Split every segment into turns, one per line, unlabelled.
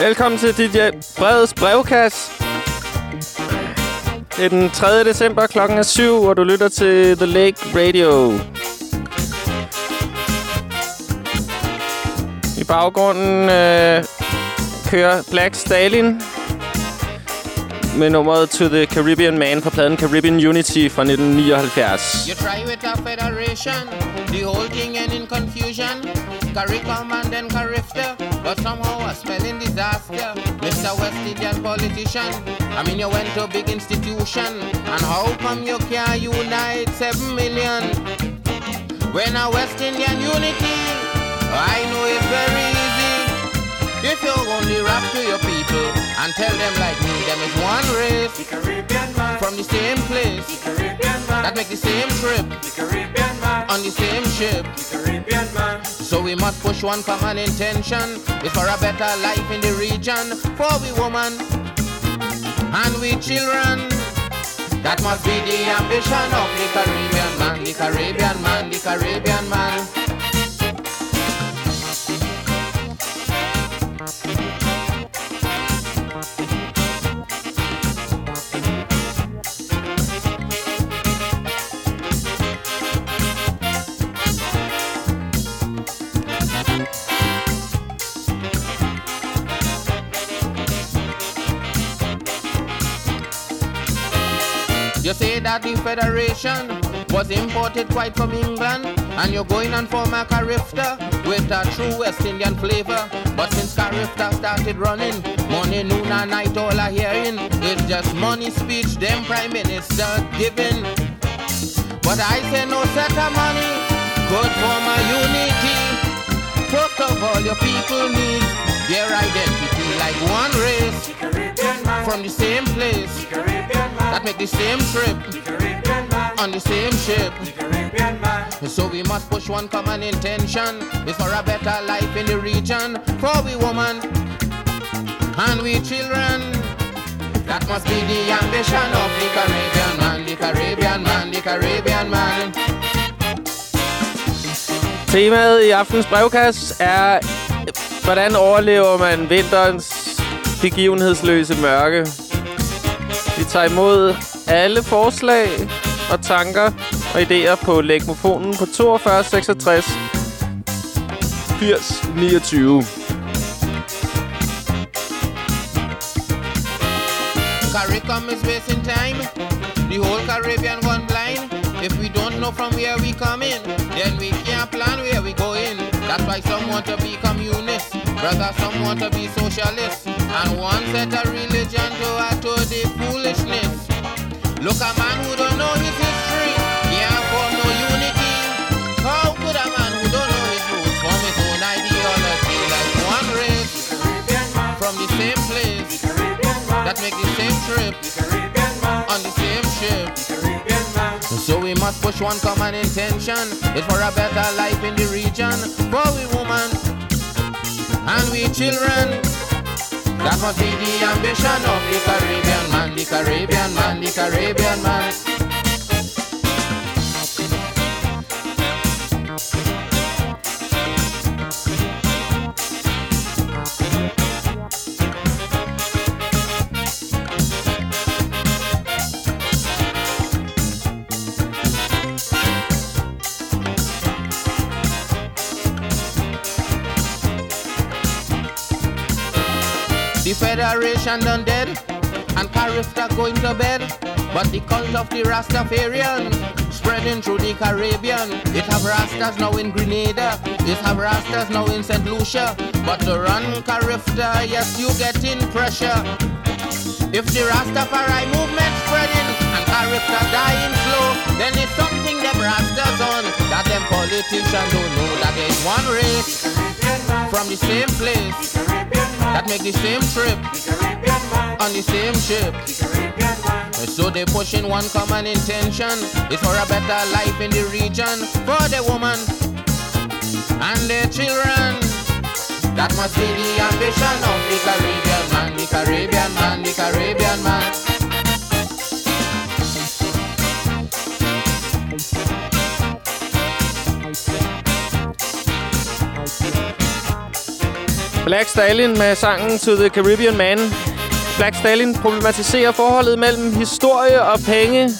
Velkommen til DJ øh, Breds brevkasse. Det er den 3. december, klokken er 7, og du lytter til The Lake Radio. I baggrunden øh, kører Black Stalin med nummeret To the Caribbean Man fra pladen Caribbean Unity fra 1979.
You try with a federation, the whole thing end in confusion. CARICOM and then CARIFTA, but somehow a spelling disaster. Mr. West Indian politician, I mean you went to a big institution, and how come you can't unite seven million? When a West Indian unity, I know it's very easy. If you only rap to your people and tell them like me, them is one race
The Caribbean man,
from the same place
the Caribbean man,
that make the same trip
the Caribbean man,
on the same ship.
the Caribbean man.
So we must push one common intention. It's for a better life in the region for we woman and we children. That must be the ambition of the Caribbean man, the Caribbean man, the Caribbean man. You say that the Federation was imported quite from England, and you're going on for a with a true West Indian flavor. But since Carifta started running, morning, noon, and night, all I hearing is just money speech, them prime minister giving. But I say no set of money, good for my unity. First of all, your people need their identity like one race from the same place that make the same trip on the same ship. So we must push one common intention. It's for a better life in the region. For we woman and we children. That must be the ambition of the Caribbean man, the Caribbean man, the Caribbean man.
Temaet i aftens brevkasse er, hvordan overlever man vinterens begivenhedsløse mørke? Vi tager imod alle forslag og tanker og idéer på lægmofonen på 42 66 80 29.
CARICOM is wasting time. The whole Caribbean gone blind. If we don't know from where we come in, then we can't plan where we go in. That's why some want to be communists, brother, some want to be socialists. And one set a religion to to the foolishness. Look, a man who don't know his history, can't form no unity. How could a man who don't know his roots form his own ideology like one race from the same place that make the same trip on the same ship? So we must push one common intention. It's for a better life in the region. For we woman and we children. That must be the ambition of the Caribbean man, the Caribbean man, the Caribbean man. Federation done dead, and Carifta going to bed. But the cult of the Rastafarian spreading through the Caribbean. It have Rastas now in Grenada, it have Rastas now in St. Lucia. But to run Carifta, yes, you getting pressure. If the Rastafari movement spreading and Carifta dying slow, then it's something them Rastas on that them politicians don't know that there's one race from the same place that make the same trip on the same ship. So they pushing one common intention. It's for a better life in the region for the woman and their children. That must be the ambition of the Caribbean man, the Caribbean man, the Caribbean man.
Black Stalin med sangen To the Caribbean Man. Black Stalin problematiserer forholdet mellem historie og penge.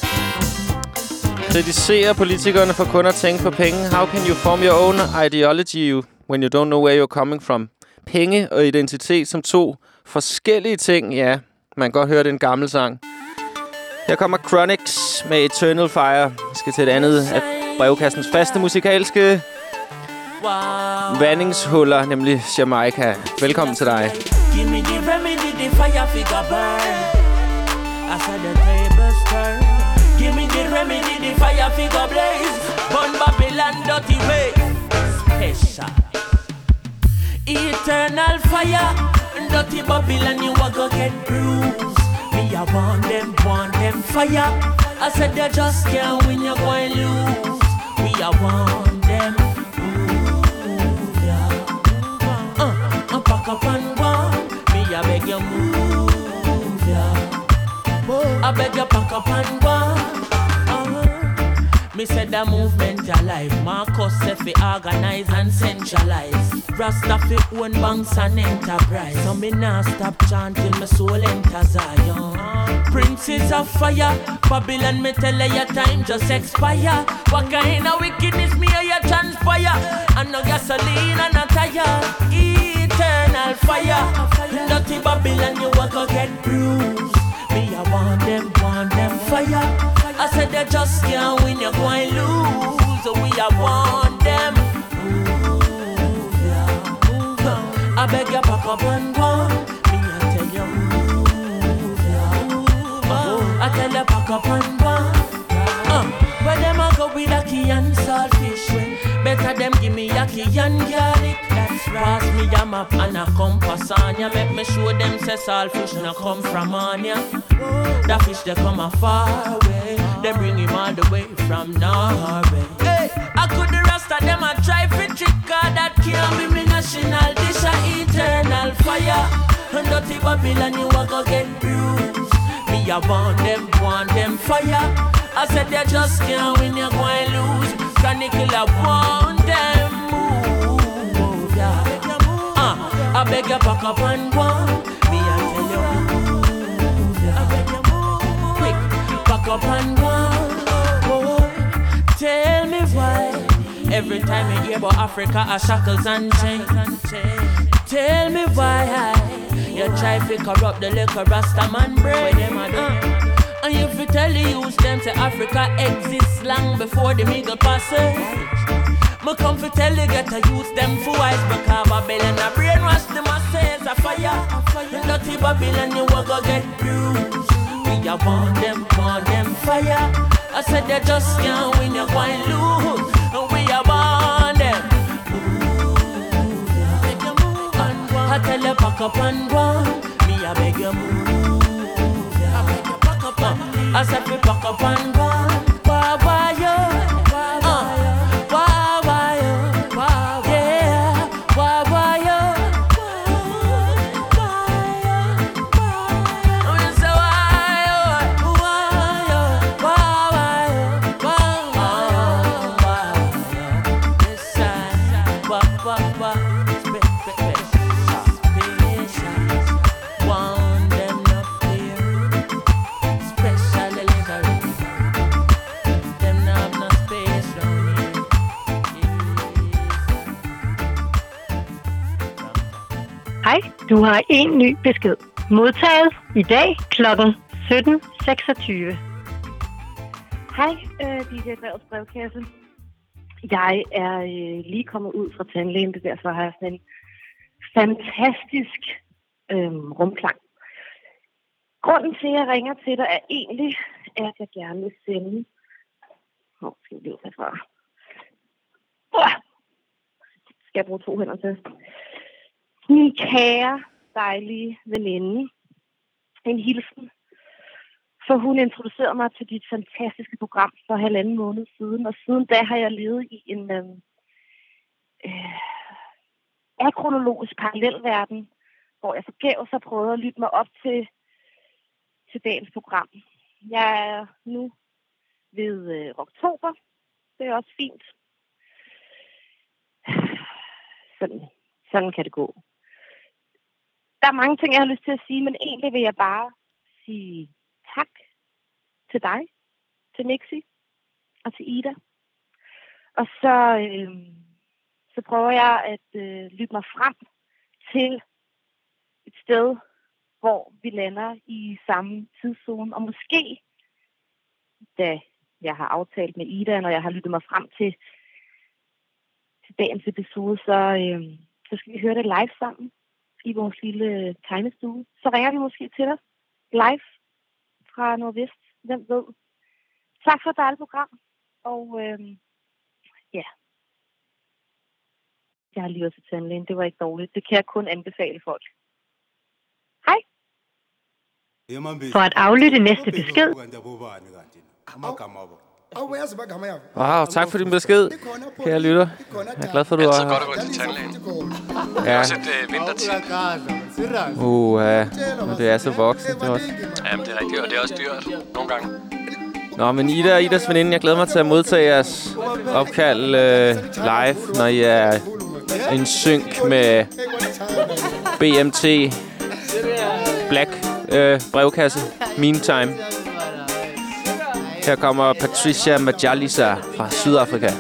Kritiserer politikerne for kun at tænke på penge. How can you form your own ideology when you don't know where you're coming from? Penge og identitet som to forskellige ting. Ja, man kan godt høre, det er en gammel sang. Her kommer Chronics med Eternal Fire. Vi skal til et andet af brevkassens faste musikalske vandingshuller, nemlig Jamaica. Velkommen til dig.
Give me the remedy, the fire figure burn. I said the tables turn. Give me the remedy, the fire figure blaze. Burn Babylon dirty way. Special. Eternal fire. Dirty Babylon, you a go get bruised. Me, I want them, want them fire. I said they just can't win, you're going lose. Me, I want pack up and go. Me, I beg you move, yeah. I beg you pack up and go. Uh, me said the movement alive. Marcus said fi organize and centralize. Rasta fi own banks and enterprise. So me nah stop chanting, my soul enter Zion. Princes of fire, Babylon me tell you your time just expire. What kind of wickedness me or you transpire? And no gasoline and no tire. Eternal fire, dirty Babylon you a go get bruised. Me I want them, want them fire. I said they just can't win, you're going lose. We I want them. Move, yeah, move on. I beg you pack up and go. Me I tell you move, yeah, move on. I tell you pack up and go. Uh, where them a go with a key and saltfish when Better them give me a key and garlic Pass me a map and a compass on ya. Make me show them say saltfish no come from on ya. The fish they come a far away. They bring him all the way from Norway. Hey, I could the rest of them a try fi trick Cause that can't be me national dish a eternal fire. And dirty Babylon you a go get bruised. Me I want them, want them fire. I said they just can't win, you're going lose. Chronicle, I want them I beg you pack up and go. Me I tell you. I beg you move, quick, pack up and go. Boy, tell me why. Every time you hear about Africa, are shackles and chains. Tell me why you try to corrupt the little Rasta man brain. Uh. And if you tell the youth them say Africa exists long before the middle passage. Me come to tell you get to use them for wise because Babylon a brainwash the masses a fire. Dirty Babylon you a go get bruised. We a want them, want them fire. I said they just can't win, you're going lose. And we a want them. Make you move and. I tell you pack up and go. Me a beg you move. Yeah. I beg you pack up I said we pack up and go.
Du har en ny besked. Modtaget i dag kl. 17.26. Hej, øh, DJ Brevets brevkasse. Jeg er øh, lige kommet ud fra tandlægen, det derfor har jeg sådan en fantastisk øh, rumklang. Grunden til, at jeg ringer til dig, er egentlig, at jeg gerne vil sende... Hvor skal jeg blive herfra? Uh! Skal jeg bruge to hænder til? Min kære, dejlige veninde. En hilsen. For hun introducerede mig til dit fantastiske program for halvanden måned siden, og siden da har jeg levet i en øh, øh, akronologisk parallelverden, hvor jeg forgæves har prøvet at lytte mig op til, til dagens program. Jeg er nu ved øh, oktober. Det er også fint. Sådan, sådan kan det gå der er mange ting, jeg har lyst til at sige, men egentlig vil jeg bare sige tak til dig, til Mixi og til Ida. Og så, øh, så prøver jeg at øh, lytte mig frem til et sted, hvor vi lander i samme tidszone. Og måske, da jeg har aftalt med Ida, når jeg har lyttet mig frem til, til dagens episode, så, øh, så skal vi høre det live sammen i vores lille tegnestue. Så ringer vi måske til dig live fra Nordvest. Hvem ved? Tak for et dejligt program. Og øh, ja, jeg har lige været til tandlægen. Det var ikke dårligt. Det kan jeg kun anbefale folk. Hej.
For at aflytte næste besked,
Wow, tak for din besked, kære lytter. Jeg er glad for, at du
Altid
er
godt at gå til tandlægen. Det er
Ja.
også et øh, vintertid.
Uh, uh, det er så voksen. Det også.
Jamen, det er rigtigt, og det er også dyrt nogle gange.
Nå, men Ida og Idas veninde, jeg glæder mig til at modtage jeres opkald øh, live, når I er en synk med BMT Black øh, brevkasse. Meantime. Her kommer Patricia Majalisa fra Sydafrika.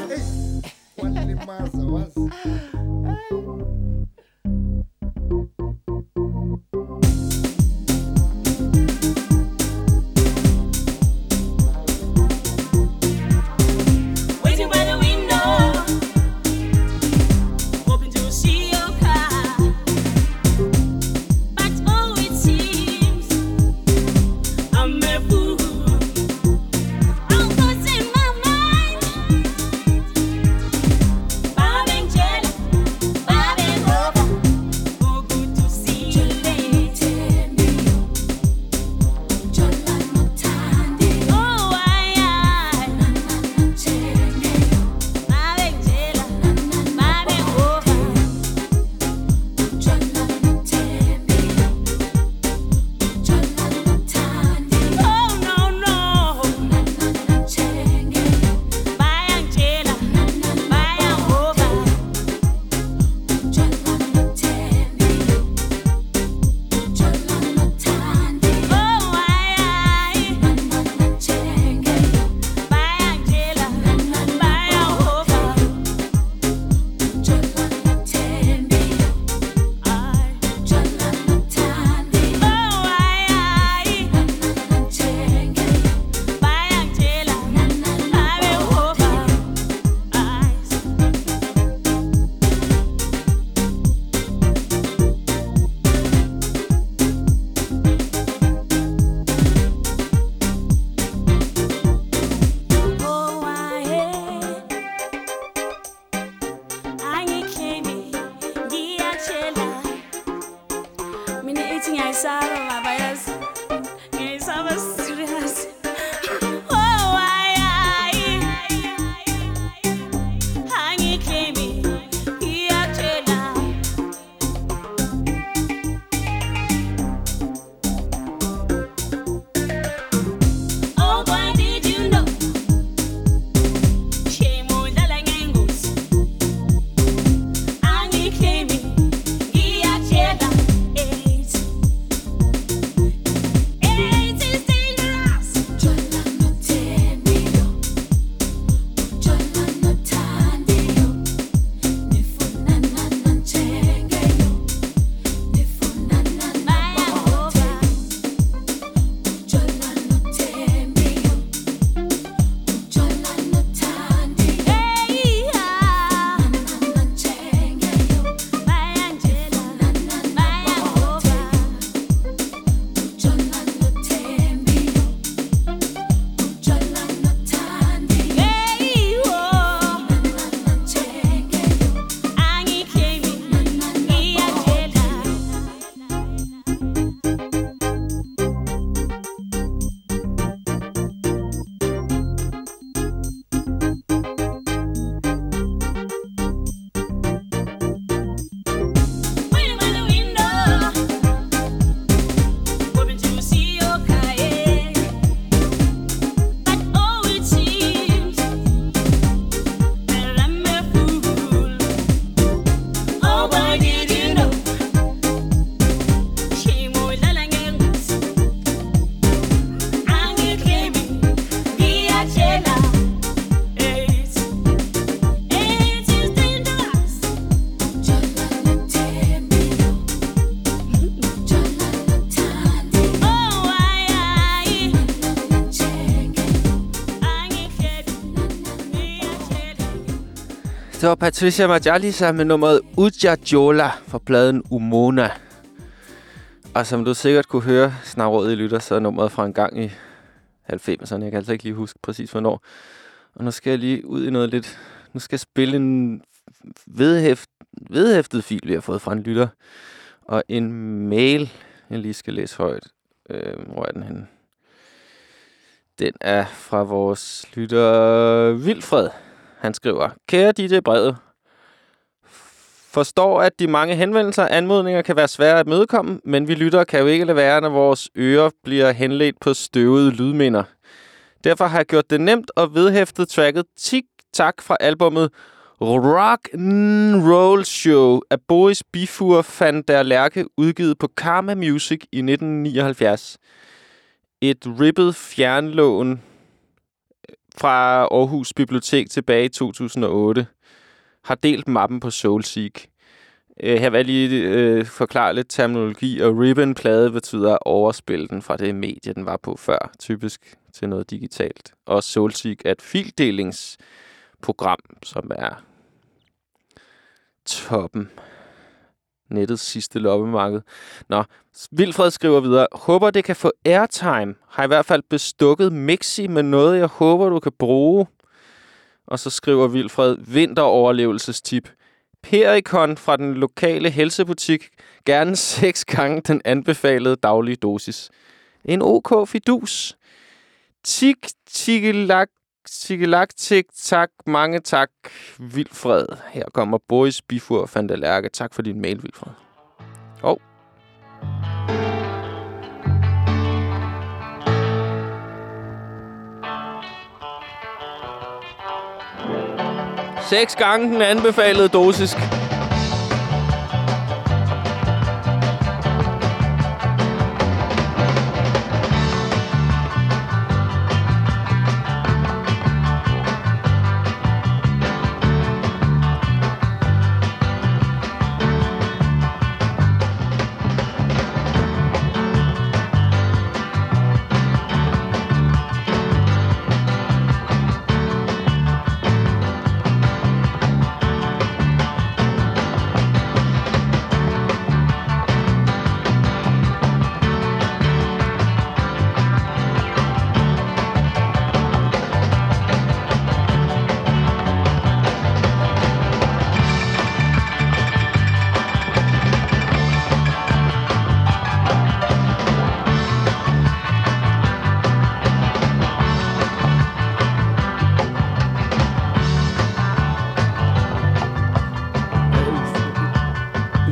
Det var Patricia Majalisa med nummeret Uja Jola fra pladen Umona. Og som du sikkert kunne høre, snarrådet i lytter, så er nummeret fra en gang i 90'erne. Jeg kan altså ikke lige huske præcis, hvornår. Og nu skal jeg lige ud i noget lidt... Nu skal jeg spille en vedhæft, vedhæftet fil, vi har fået fra en lytter. Og en mail, jeg lige skal læse højt. Øh, hvor er den henne? Den er fra vores lytter Vilfred. Han skriver, Kære DJ Brevet, forstår, at de mange henvendelser og anmodninger kan være svære at mødekomme, men vi lytter kan jo ikke lade være, når vores ører bliver henledt på støvede lydminder. Derfor har jeg gjort det nemt og vedhæftet tracket Tik Tak fra albummet Rock N' Roll Show af Boris Bifur van der Lærke, udgivet på Karma Music i 1979. Et ribbet fjernlån fra Aarhus Bibliotek tilbage i 2008 har delt mappen på Soulseek. Øh, her vil jeg lige øh, forklare lidt terminologi, og ribbon-plade betyder at overspille den fra det medie, den var på før, typisk til noget digitalt. Og Soulseek er et fildelingsprogram, som er toppen. Nettets sidste loppemarked. Nå, Vilfred skriver videre. Håber, det kan få airtime. Har i hvert fald bestukket Mixi med noget, jeg håber, du kan bruge. Og så skriver Vilfred, vinteroverlevelsestip. Perikon fra den lokale helsebutik. Gerne seks gange den anbefalede daglige dosis. En OK fidus. Tik, tikkelak, tikkelak, tik, tak, mange tak, Vilfred. Her kommer Boris Bifur van der Lærke. Tak for din mail, Vilfred. Og Seks gange den anbefalede dosis.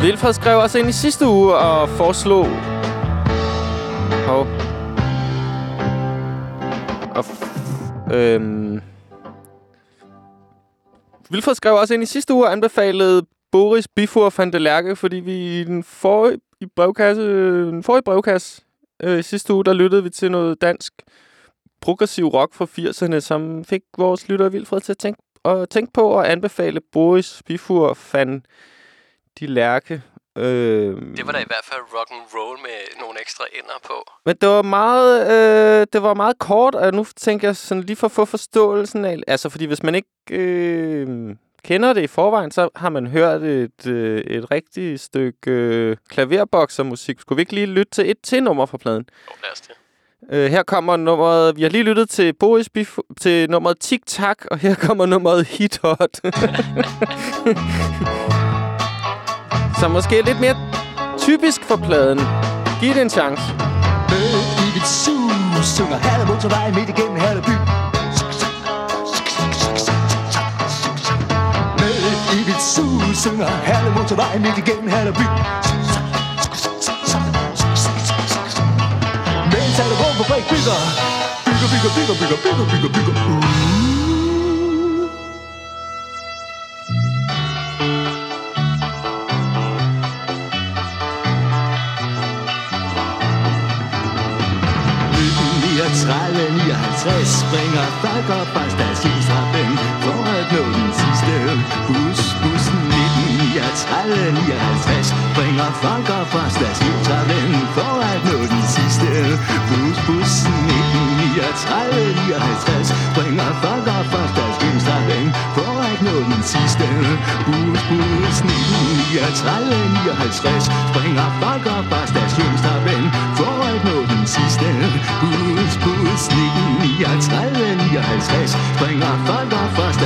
Vilfred skrev også ind i sidste uge og foreslog... Hov. Og øhm... Vilfred skrev også ind i sidste uge og anbefalede Boris Bifur van der Lærke, fordi vi i den forrige i brevkasse, den forrige brevkasse øh, i sidste uge, der lyttede vi til noget dansk progressiv rock fra 80'erne, som fik vores lytter Vilfred til at tænke, og tænke på at anbefale Boris Bifur van de Lærke. Øh,
Det var da i hvert fald rock and roll med nogle ekstra ender på.
men det var meget, øh, det var meget kort, og nu tænker jeg sådan lige for at få forståelsen af... Altså, fordi hvis man ikke øh, kender det i forvejen, så har man hørt et, øh, et rigtigt stykke øh, klaverboksermusik. Skulle vi ikke lige lytte til et til nummer fra pladen?
Jo, lad os det.
Øh, her kommer nummeret... Vi har lige lyttet til Boris Bif til nummeret Tic Tac, og her kommer nummeret Hit Hot. Så måske lidt mere typisk for pladen. Giv det en chance.
i dit sus Synger halve motorvej midt igennem halve by Med i dit sus Synger halve motorvej midt igennem halve by Mens alle rumfabrik bygger Bygger, bygger, bygger, bygger, bygger, bygger, bygger uh. Tredive 59 springer folk op fra stationstrappen For at nå den sidste bus Bussen 1939 59 Springer folk op fra stationstrappen For at nå den sidste bus Bussen 1939 59 Springer folk op fra stationstrappen For at nå den sidste Bus, bus 1939, 59 Springer folk op fra stationstrappen For været på den sidste. Bus, bus, 19, 39, 59 Springer folk og
først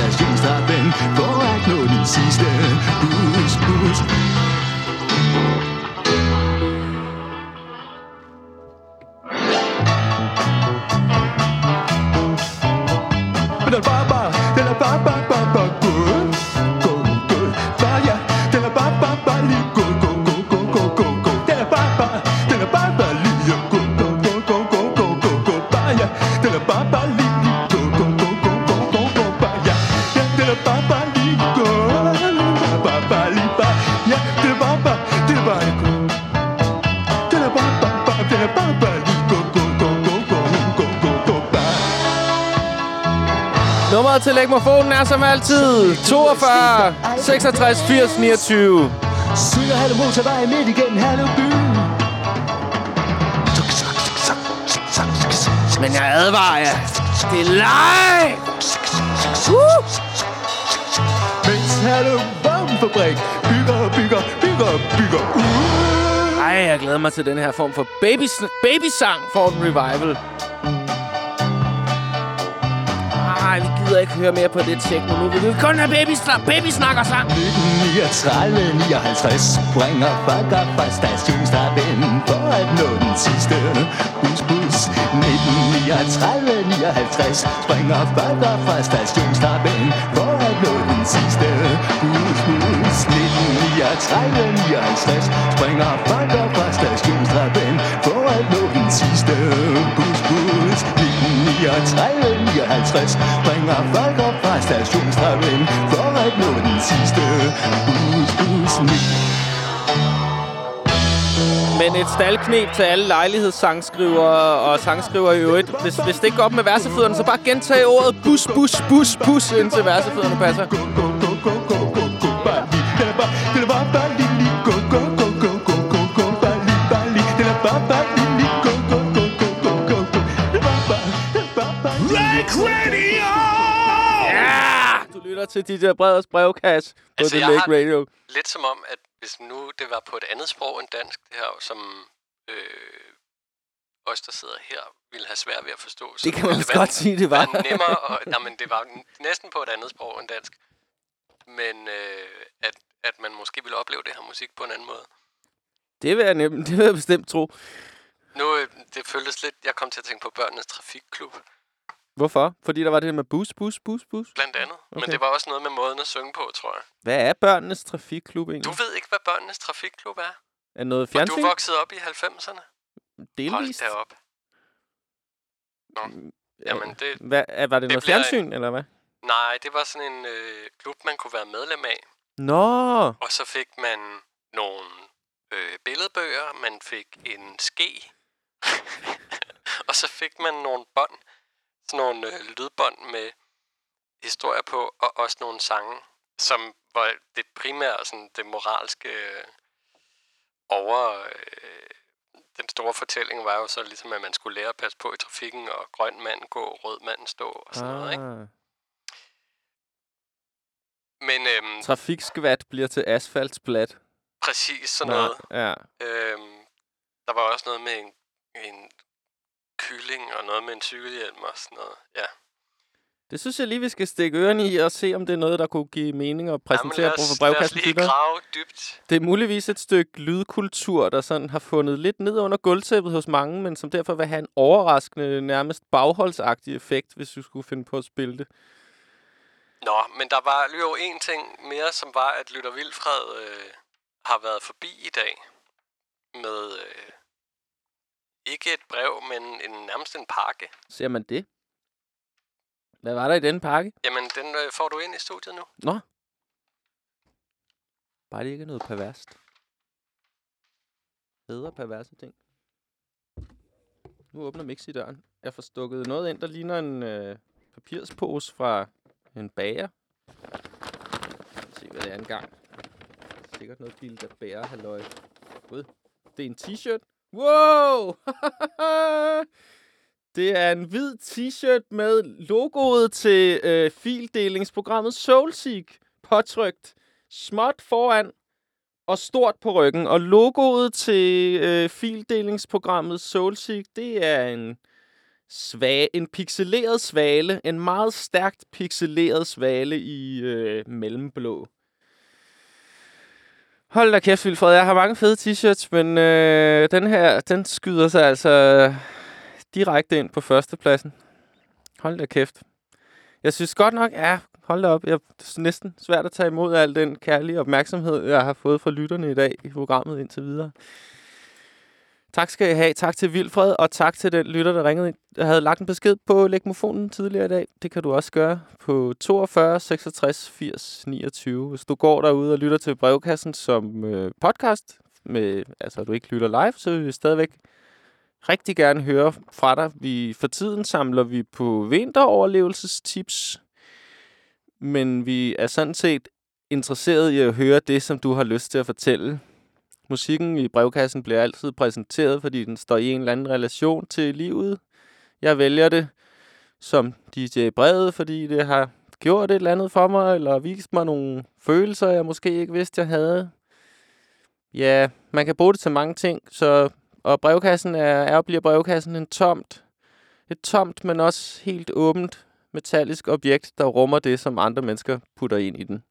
Til Lægmofonen er som altid 42 66 80 29.
Synger Hallo motorvej midt igennem Hallo by
Men jeg advarer jer. Det er live! Woo!
Mens Hallo Våbenfabrik bygger, bygger, bygger, bygger uh.
Ej, jeg glæder mig til den her form for babys babysang for en revival. Gider ikke høre mere på det techno nu. Vi vil kun have babysnak, baby snakker sang.
39, 59 springer folk fra stationstrappen For at nå den sidste bus, bus 1939, 59 springer folk fra stationstrappen For at nå den sidste bus, bus 1939, 59 springer folk fra stationstrappen For at nå den sidste bus, bus. 1939, 59 springer folk op fra stationstrappen For at nå den sidste 19
Men et staldknep til alle lejlighedssangsskrivere og sangskrivere i øvrigt. Hvis, hvis det ikke går op med versefødderne, så bare gentage ordet bus, bus, bus, bus, indtil versefødderne passer.
Lige
Ja! Du lytter til DJ Breders brevkasse på
Altså,
The
jeg
Lake
har-
Radio.
Lidt som om, at hvis nu det var på et andet sprog end dansk, det her, som øh, os, der sidder her, ville have svært ved at forstå. så
Det kan man vist godt sige, det var.
være nemmere, og, nej, men det var næsten på et andet sprog end dansk. Men øh, at, at man måske ville opleve det her musik på en anden måde.
Det vil jeg, nem, det vil jeg bestemt tro.
Nu, øh, det føltes lidt, jeg kom til at tænke på børnenes trafikklub,
Hvorfor? Fordi der var det med bus, bus, bus, bus.
blandt andet. Okay. Men det var også noget med måden at synge på, tror jeg.
Hvad er børnenes trafikklub egentlig?
Du ved ikke, hvad børnenes trafikklub er?
Er noget
Og du
fjernsyn?
vokset op i 90'erne?
Delvist?
Hold da op. Nå, jamen det...
Hvad, var det,
det
noget fjernsyn, eller hvad?
Nej, det var sådan en øh, klub, man kunne være medlem af.
Nå,
Og så fik man nogle øh, billedbøger, man fik en ske, og så fik man nogle bånd, sådan nogle øh, lydbånd med historier på, og også nogle sange, som var det primære, sådan det moralske øh, over... Øh, den store fortælling var jo så ligesom, at man skulle lære at passe på i trafikken, og grøn mand gå, rød mand stå, og sådan noget, ikke?
ah.
Men øhm,
trafikskvat bliver til asfaltsplat.
præcis sådan
Nå,
noget.
Ja.
Øhm, der var også noget med en, en kylling og noget med en cykelhjelm og sådan noget. Ja.
Det synes jeg lige, vi skal stikke ørerne i og se, om det er noget, der kunne give mening at præsentere
Jamen, os,
for
lad os
brevkassen.
lige grave dybt.
Det er muligvis et stykke lydkultur, der sådan har fundet lidt ned under gulvtæppet hos mange, men som derfor vil have en overraskende, nærmest bagholdsagtig effekt, hvis du skulle finde på at spille det.
Nå, men der var jo en ting mere, som var, at Lytter Vilfred øh, har været forbi i dag med øh, ikke et brev, men en, nærmest en pakke.
Ser man det? Hvad var der i den pakke?
Jamen, den øh, får du ind i studiet nu.
Nå. Bare det ikke er noget perverst. Bedre perverse ting. Nu åbner Mixi døren. Jeg får stukket noget ind, der ligner en øh, papirspose fra en bager. Lad os se, hvad det er engang. Sikkert noget bil, der bærer halløj. Gud. Det er en t-shirt. Wow! det er en hvid t-shirt med logoet til øh, fildelingsprogrammet SoulSeek påtrykt småt foran og stort på ryggen. Og logoet til øh, fildelingsprogrammet Soulseek, det er en, svag, en pixeleret svale. En meget stærkt pixeleret svale i øh, mellemblå. Hold da kæft, Vilfred. Jeg har mange fede t-shirts, men øh, den her, den skyder sig altså øh, direkte ind på førstepladsen. Hold da kæft. Jeg synes godt nok, ja, hold da op. Jeg, det er næsten svært at tage imod al den kærlige opmærksomhed, jeg har fået fra lytterne i dag i programmet indtil videre. Tak skal I have. Tak til Vilfred, og tak til den lytter, der ringede ind. Jeg havde lagt en besked på Lægmofonen tidligere i dag. Det kan du også gøre på 42 66 80 29. Hvis du går derude og lytter til brevkassen som øh, podcast, med, altså du ikke lytter live, så vil vi stadigvæk rigtig gerne høre fra dig. Vi, for tiden samler vi på vinteroverlevelsestips, men vi er sådan set interesseret i at høre det, som du har lyst til at fortælle. Musikken i brevkassen bliver altid præsenteret, fordi den står i en eller anden relation til livet. Jeg vælger det som DJ Brevet, fordi det har gjort et eller andet for mig, eller vist mig nogle følelser, jeg måske ikke vidste, jeg havde. Ja, man kan bruge det til mange ting, så og brevkassen er, er bliver brevkassen en tomt, et tomt, men også helt åbent metallisk objekt, der rummer det, som andre mennesker putter ind i den.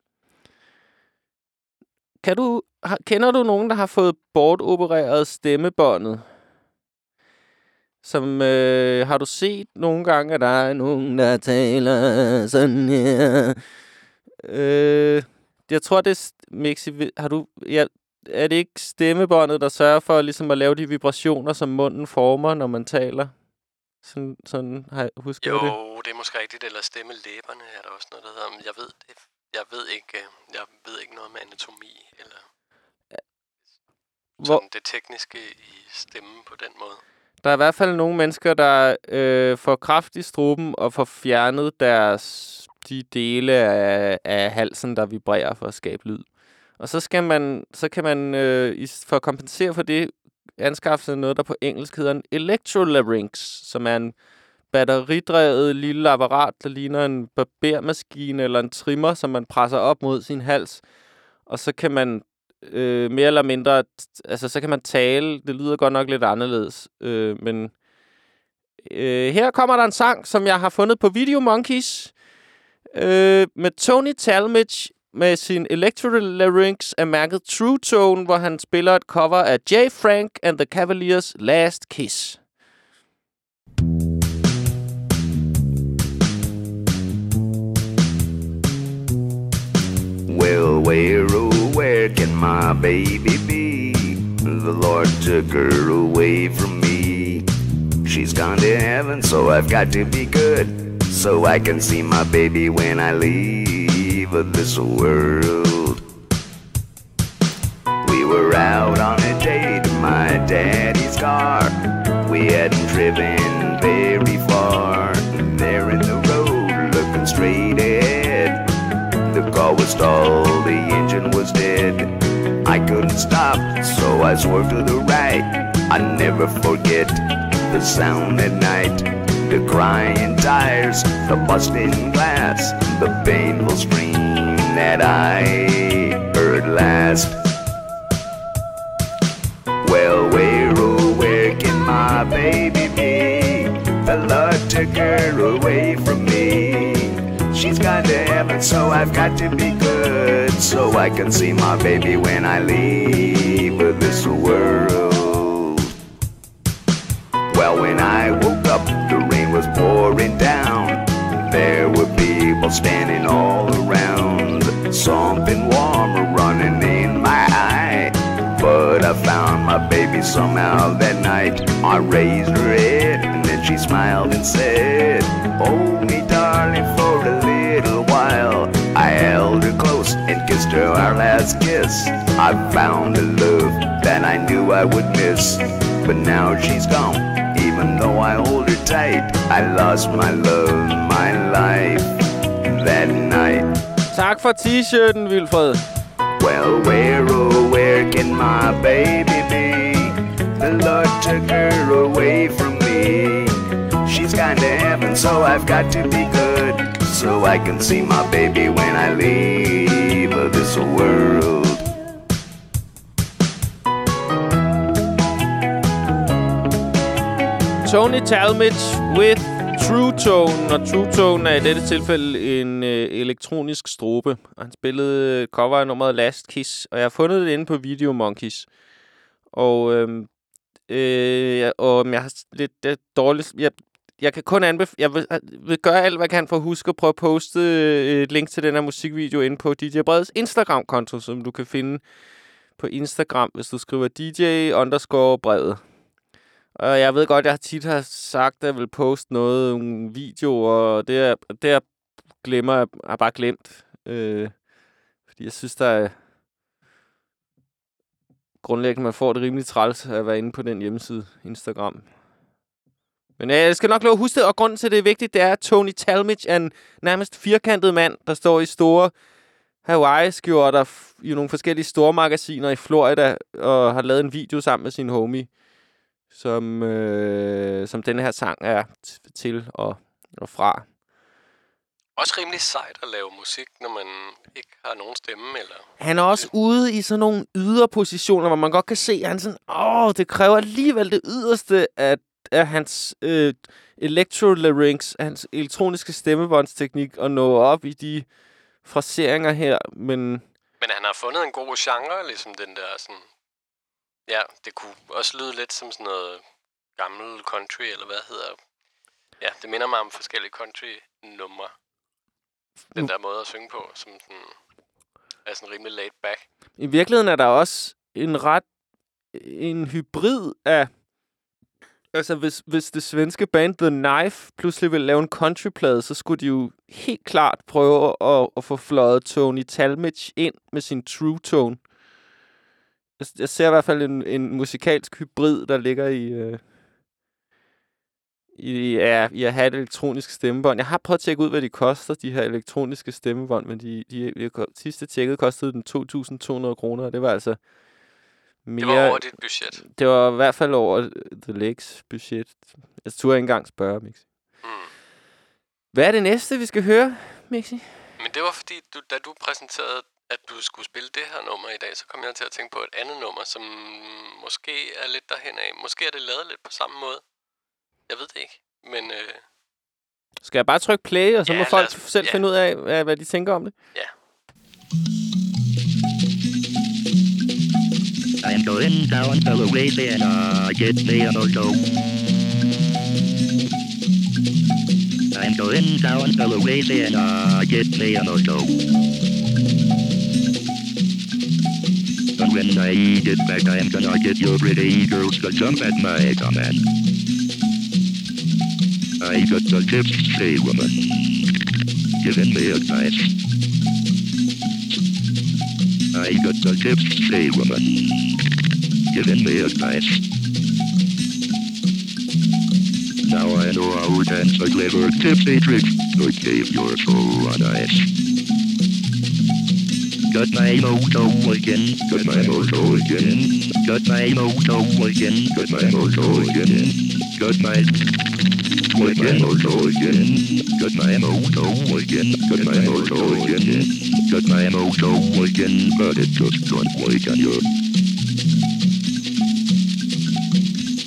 Kan du, har, kender du nogen, der har fået bortopereret stemmebåndet? Som øh, har du set nogle gange, at der er nogen, der taler sådan her? Øh, jeg tror, det er... Mixi, har du... Ja, er det ikke stemmebåndet, der sørger for ligesom at lave de vibrationer, som munden former, når man taler? Sådan, sådan har jeg husket
Jo,
det.
det er måske rigtigt, eller stemmelæberne er der også noget, der hedder. Men jeg ved, det, jeg ved ikke, øh, jeg ved ikke noget med anatomi, eller
Hvor,
sådan det tekniske i stemmen på den måde.
der er i hvert fald nogle mennesker, der øh, får kraft i struben og får fjernet deres de dele af, af halsen, der vibrerer for at skabe lyd. Og så skal man, så kan man øh, for at kompensere for det anskaffe sig noget, der på engelsk hedder en electrolarynx, som er en batteridrevet lille apparat, der ligner en barbermaskine eller en trimmer, som man presser op mod sin hals. Og så kan man øh, mere eller mindre, altså så kan man tale. Det lyder godt nok lidt anderledes, øh, men øh, her kommer der en sang, som jeg har fundet på Video Monkeys øh, med Tony Talmadge med sin Electrolarynx af mærket True Tone, hvor han spiller et cover af J. Frank and the Cavaliers Last Kiss.
Where, oh, where can my baby be? The Lord took her away from me. She's gone to heaven, so I've got to be good. So I can see my baby when I leave this world. We were out on a date in my daddy's car. We hadn't driven very was stalled, the engine was dead. I couldn't stop, so I swerved to the right. I never forget the sound at night. The crying tires, the busting glass, the painful scream that I heard last. Well, where, oh, where can my baby be? The Lord took her away so I've got to be good. So I can see my baby when I leave this world. Well, when I woke up, the rain was pouring down. There were people standing all around. Something warm running in my eye. But I found my baby somehow that night. I raised her head and then she smiled and said, Hold last kiss. I found a love that I knew I would miss. But now she's gone, even though I hold her tight. I lost my love, my life that night.
Tak for t-shirten, Vilfred.
Well, where, oh, where can my baby be? The Lord took her away from me. She's gone to heaven, so I've got to be good. So I can see my baby when I leave this world.
Tony Talmadge with True Tone. Og True Tone er i dette tilfælde en øh, elektronisk strobe. Og han spillede øh, cover af nummeret Last Kiss. Og jeg har fundet det inde på Video Monkeys. Og, øh, øh, og øhm, jeg har lidt det dårligt... Jeg, jeg kan kun anbefale... Jeg vil, vil gøre alt, hvad jeg kan for at huske at prøve at poste øh, et link til den her musikvideo inde på DJ Breds Instagram-konto, som du kan finde på Instagram, hvis du skriver DJ underscore brevet. Og jeg ved godt, jeg tit har sagt, at jeg vil poste noget, nogle videoer, og det, er, det jeg glemmer, jeg har bare glemt. Øh, fordi jeg synes, der er grundlæggende, man får det rimelig træls at være inde på den hjemmeside, Instagram. Men øh, jeg skal nok love at huske det, og grunden til, at det er vigtigt, det er, at Tony Talmadge er en nærmest firkantet mand, der står i store Hawaii-skjorter i nogle forskellige store magasiner i Florida, og har lavet en video sammen med sin homie som, øh, som denne her sang er til og, og fra.
Også rimelig sejt at lave musik, når man ikke har nogen stemme, eller...
Han er også ude i sådan nogle yderpositioner, hvor man godt kan se, at han sådan, åh, det kræver alligevel det yderste af, af hans øh, electrolarynx, hans elektroniske stemmebåndsteknik, at nå op i de fraseringer her, men
Men han har fundet en god genre, ligesom den der sådan... Ja, det kunne også lyde lidt som sådan noget gammel country, eller hvad hedder... Ja, det minder mig om forskellige country-numre. Den der måde at synge på, som sådan... Er sådan rimelig laid back.
i virkeligheden er der også en ret en hybrid af altså hvis, hvis det svenske band The Knife pludselig ville lave en countryplade, så skulle de jo helt klart prøve at, at få fløjet Tony Talmadge ind med sin true tone. Jeg, jeg ser i hvert fald en, en musikalsk hybrid, der ligger i, øh, i, ja, i at have et elektronisk stemmebånd. Jeg har prøvet at tjekke ud, hvad de koster, de her elektroniske stemmebånd, men de, de, de, sidste tjekket kostede den 2.200 kroner, og det var altså mere...
Det var over dit budget.
Det var i hvert fald over The Lakes budget. Jeg turde ikke engang spørge, Mixi.
Mm.
Hvad er det næste, vi skal høre, Mixi?
Men det var fordi, du, da du præsenterede, at du skulle spille det her nummer i dag, så kom jeg til at tænke på et andet nummer, som måske er lidt derhen af. Måske er det lavet lidt på samme måde. Jeg ved det ikke. Men øh,
Skal jeg bare trykke play, og så
Ja,
må folk
os-
selv
ja.
finde ud af, hvad, hvad de tænker om det?
ja.
Going down to Louisiana, get me a moto. I'm going down to Louisiana, get me a moto. And when I get back, I'm gonna get your pretty girls to jump at my command. I got the tips, say woman, giving me advice. I got the tips, say woman, giving me advice. Now I know how to dance a clever tipsy trick to keep your soul on ice. Got my moto again, got my moto again, got my moto again, got my moto again, got my again, moto again, got my moto again, got my moto again, got my moto again, but it just don't work on you.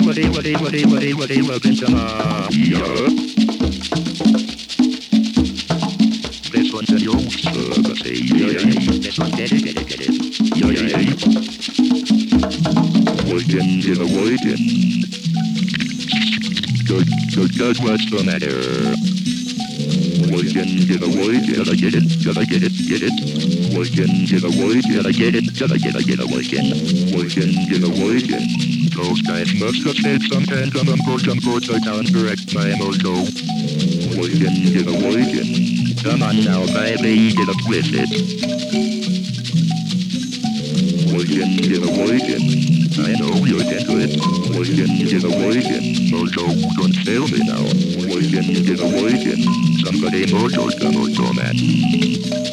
wadi wadi wadi wadi did wadi welcome to uh, yeah. This one's a young server, say yeah. This one's dead, did dead, dead. Yeah, yeah. Widen, yeah, widen. did good, good, what's the matter? Widen, yeah, widen, I get it, did I get it, get it? Widen, yeah, widen, I get it, did I get it, get it, widen. Widen, yeah, widen. Working. Those guys must have said something, come on, go, come, go, so down, correct my moto. Working, give a working. Come on now, baby, get up with it. Working, get a working. I know you can do it. Working, get a working. Mojo, don't fail me now. Working, get a working. Somebody mojo's gonna do man.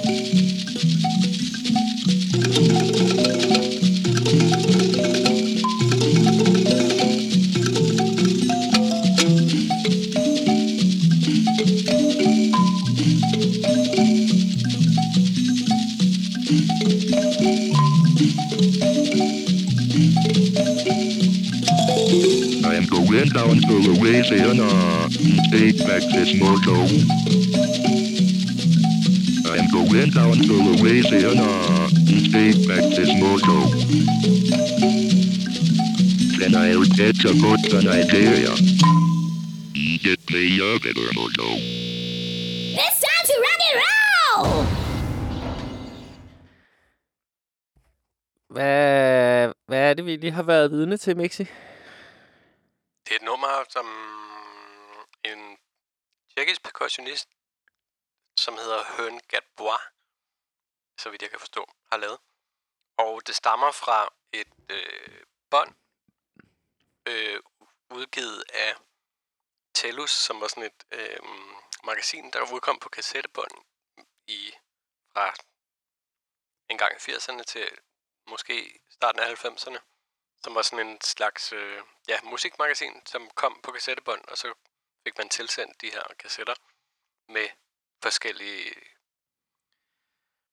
Back this mojo. I am going down to Louisiana. Take back this mojo. Then I'll get to go to Nigeria. Get me a better mojo.
It's time to rock and roll!
Hvad, hvad er det, vi lige har været vidne til, Mixi?
Det er et nummer, som en tjekkisk percussionist, som hedder Høn Gatbois, så vidt jeg kan forstå, har lavet. Og det stammer fra et øh, bånd, øh, udgivet af Tellus, som var sådan et øh, magasin, der udkom på kassettebånd i fra en gang i 80'erne til måske starten af 90'erne, som var sådan en slags øh, ja, musikmagasin, som kom på kassettebånd, og så fik man tilsendt de her kassetter med forskellige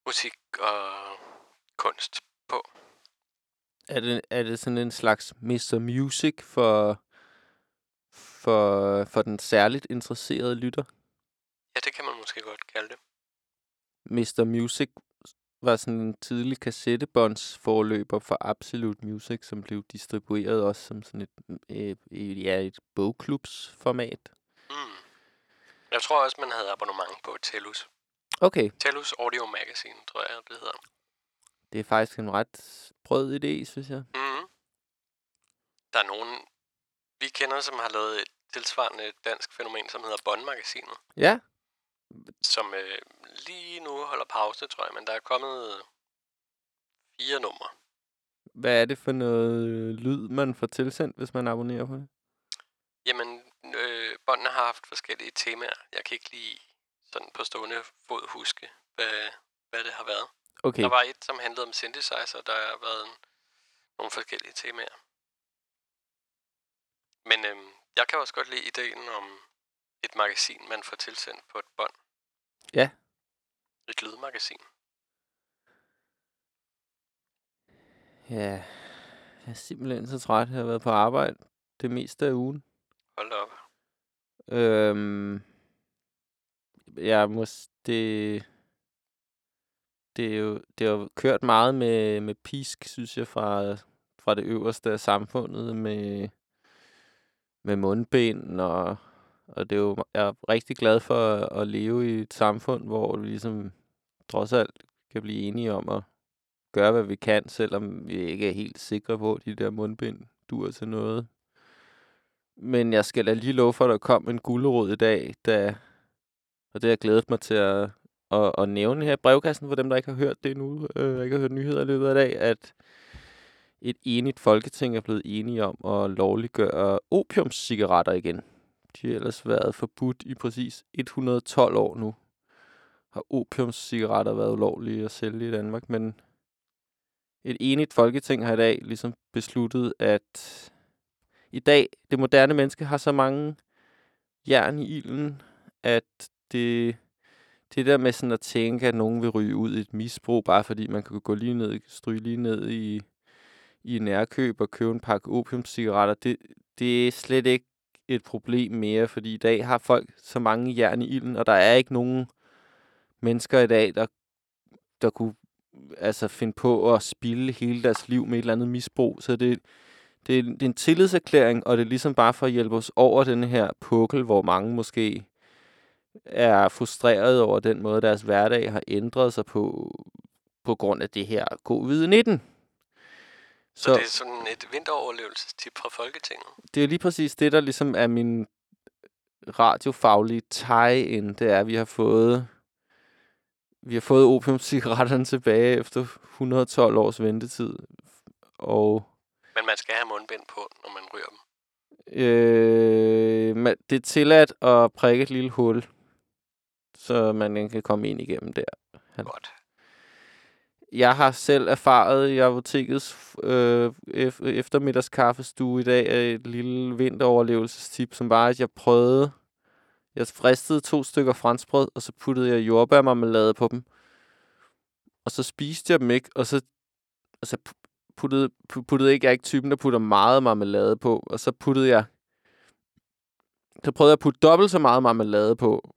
musik og kunst på.
Er det, er det sådan en slags Mr. Music for, for, for den særligt interesserede lytter?
Ja, det kan man måske godt kalde det.
Mr. Music var sådan en tidlig kassettebåndsforløber for Absolute Music, som blev distribueret også som sådan et, øh, ja, et bogklubsformat.
Jeg tror også, man havde abonnement på Tellus.
Okay,
Tellus Audio Magazine, tror jeg, det hedder.
det er faktisk en ret brød idé, synes jeg.
Mm. Der er nogen, vi kender, som har lavet et tilsvarende dansk fænomen, som hedder Bond-magasinet.
Ja,
som øh, lige nu holder pause, tror jeg, men der er kommet fire numre.
hvad er det for noget øh, lyd, man får tilsendt, hvis man abonnerer på det?
Jamen, øh, båndene har haft forskellige temaer. Jeg kan ikke lige sådan på stående fod huske, hvad, hvad det har været.
Okay,
Der var et, som handlede om synthesizer, der har været en, nogle forskellige temaer. Men øh, jeg kan også godt lide ideen om et magasin, man får tilsendt på et bånd.
Ja.
Et lydmagasin.
ja, jeg er simpelthen så træt. Jeg har været på arbejde det meste af ugen.
Hold da op.
Øhm, jeg må, det, det er jo, det har jo kørt meget med, med pisk, synes jeg, fra, fra det øverste af samfundet, med, med mundbind, og, og det er jo, jeg er rigtig glad for at, at leve i et samfund, hvor vi ligesom trods alt kan blive enige om at gøre, hvad vi kan, selvom vi ikke er helt sikre på, at de der mundbind dur til noget. Men jeg skal da lige love for, at der kom en gulerod i dag, da, og det har jeg glædet mig til at, at, at nævne her i brevkassen, for dem, der ikke har hørt det endnu, øh, ikke har hørt nyheder i løbet af dag, at et enigt folketing er blevet enige om at lovliggøre opiumscigaretter igen. De har ellers været forbudt i præcis 112 år nu. Har opiumscigaretter været ulovlige at sælge i Danmark, men et enigt folketing har i dag ligesom besluttet, at i dag, det moderne menneske har så mange jern i ilden, at det, det der med sådan at tænke, at nogen vil ryge ud i et misbrug, bare fordi man kan gå lige ned, stryge lige ned i, i nærkøb og købe en pakke opiumcigaretter, det, det er slet ikke et problem mere, fordi i dag har folk så mange jern i ilden, og der er ikke nogen mennesker i dag, der, der kunne altså finde på at spille hele deres liv med et eller andet misbrug. Så det, det, er, det er en tillidserklæring, og det er ligesom bare for at hjælpe os over den her pukkel, hvor mange måske er frustreret over den måde, deres hverdag har ændret sig på, på grund af det her covid-19.
Så, så det er sådan et vinteroverlevelsestip fra Folketinget.
det er lige præcis det, der ligesom er min radiofaglige tie-in. Det er, at vi har fået Vi har fået opiumcigaretterne tilbage efter 112 års ventetid. Og
Men man skal have mundbind på, når man ryger dem.
øh, man, det er tilladt at prikke et lille hul, så man kan komme ind igennem der. Han,
Godt.
Jeg har selv erfaret i apotekets øh, ef- eftermiddagskaffestue i dag øh, et lille vinteroverlevelsestip, som var, at jeg prøvede... Jeg fristede to stykker franskbrød, og så puttede jeg jordbærmarmelade på dem. Og så spiste jeg dem ikke, og så, og så pu- puttede, puttede ikke, jeg er ikke typen, der putter meget marmelade på. Og så puttede jeg... Så prøvede jeg at putte dobbelt så meget marmelade på.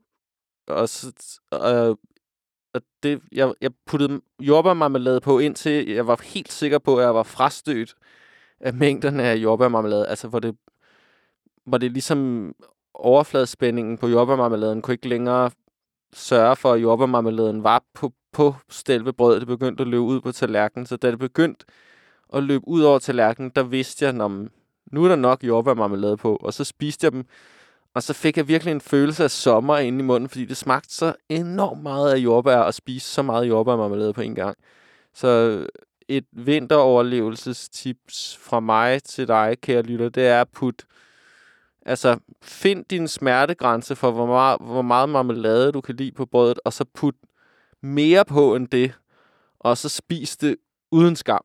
Og så, og og det, jeg, jeg puttede jordbærmarmelade på, indtil jeg var helt sikker på, at jeg var frastødt af mængderne af jordbærmarmelade. Altså, hvor det, hvor det ligesom overfladespændingen på jordbærmarmeladen kunne ikke længere sørge for, at jordbærmarmeladen var på, på selve. Det begyndte at løbe ud på tallerkenen. Så da det begyndte og løb ud over tallerkenen, der vidste jeg, at nu er der nok jordbærmarmelade på. Og så spiste jeg dem og så fik jeg virkelig en følelse af sommer inde i munden, fordi det smagte så enormt meget af jordbær og spise så meget jordbærmarmelade på en gang. Så et vinteroverlevelsestips fra mig til dig, kære lytter, det er at putte... Altså, find din smertegrænse for, hvor meget, hvor meget marmelade du kan lide på brødet, og så put mere på end det, og så spis det uden skam.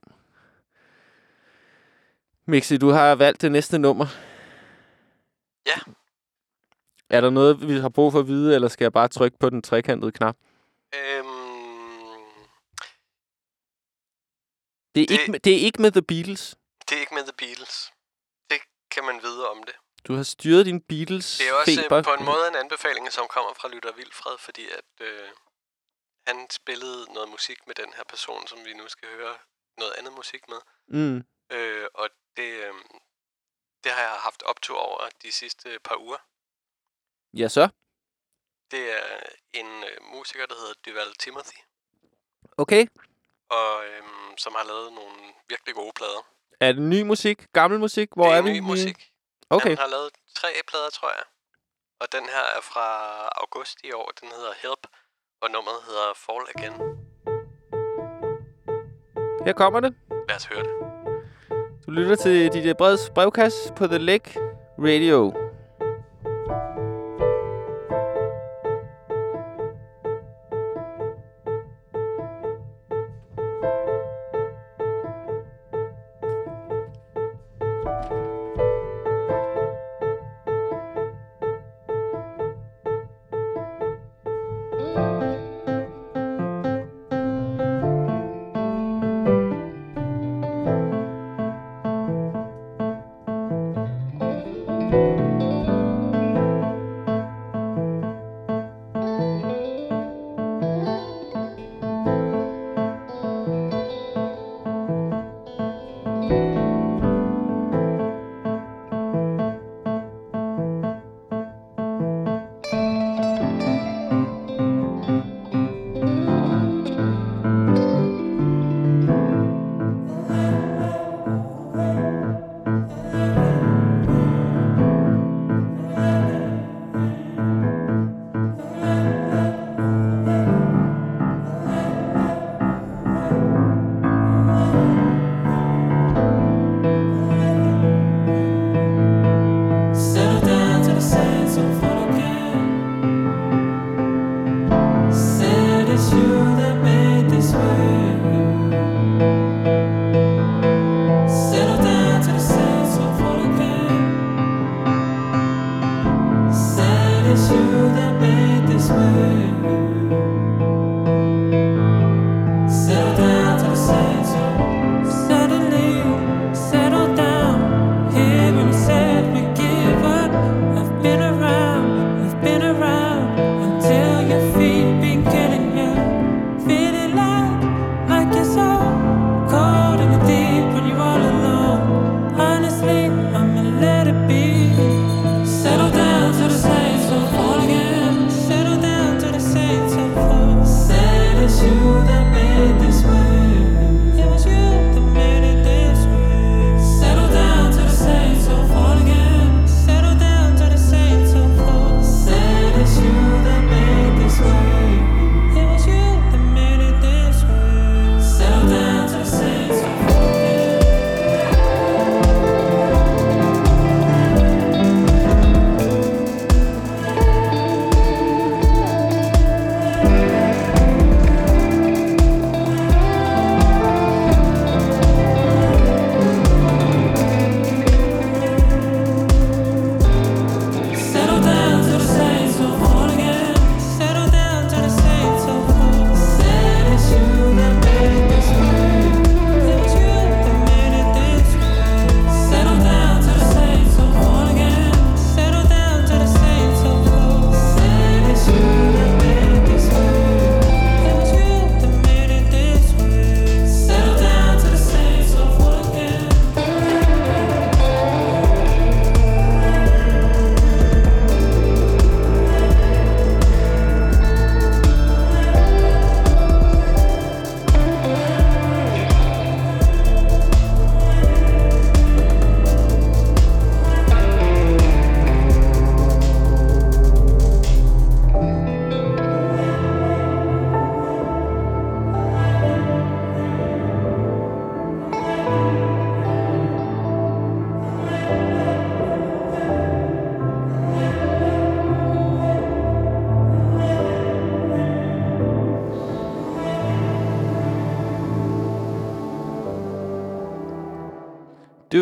Mixi, du har valgt det næste nummer.
Ja.
Er der noget, vi har brug for at vide, eller skal jeg bare trykke på den trekantede knap?
Øhm,
Det er,
Det-
Ikke, med- det er ikke med The Beatles.
det er ikke med The Beatles. Det kan man vide om det.
Du har styret din Beatles
Det er også
feber.
øh, på en måde en anbefaling, som kommer fra Lytter Vilfred, fordi at øh, han spillede noget musik med den her person, som vi nu skal høre noget andet musik med.
Mm.
Øh, og det, øh, det har jeg haft optur over de sidste par uger.
Ja, så.
Det er en øh, musiker, der hedder Duval Timothy,
Okay.
og øh, som har lavet nogle virkelig gode plader.
Er det ny musik? Gammel musik? Hvor
det er,
er vi?
ny musik.
Okay.
Han har lavet tre plader, tror jeg. Og den her er fra august i år. Den hedder Help, og nummeret hedder Fall Again.
Her kommer det.
Lad os høre det.
Du lytter til DJ Breds brevkasse på The Lake Radio.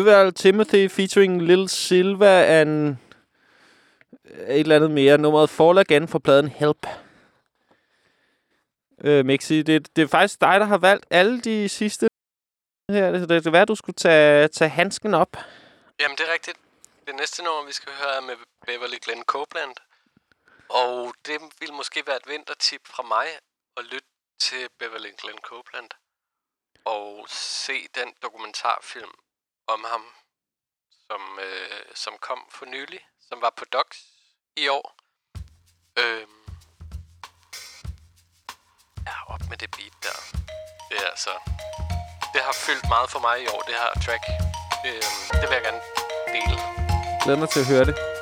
Duval Timothy featuring Lil Silva and et eller andet mere. Nummeret Fall Again fra pladen Help. Øh, Mixi, det, det er faktisk dig, der har valgt alle de sidste her. Det, det, det være, du skulle tage, tage handsken op.
Jamen, det er rigtigt. Det næste nummer, vi skal høre, er med Beverly Glenn Copeland. Og det vil måske være et vintertip fra mig at lytte til Beverly Glenn Copeland. Og se den dokumentarfilm om ham, som, øh, som kom for nylig, som var på Docs i år. Øh, Ja, op med det beat der. Det er altså... Det har fyldt meget for mig i år, det her track. Øh, det vil jeg gerne dele.
Glæder mig til at høre det.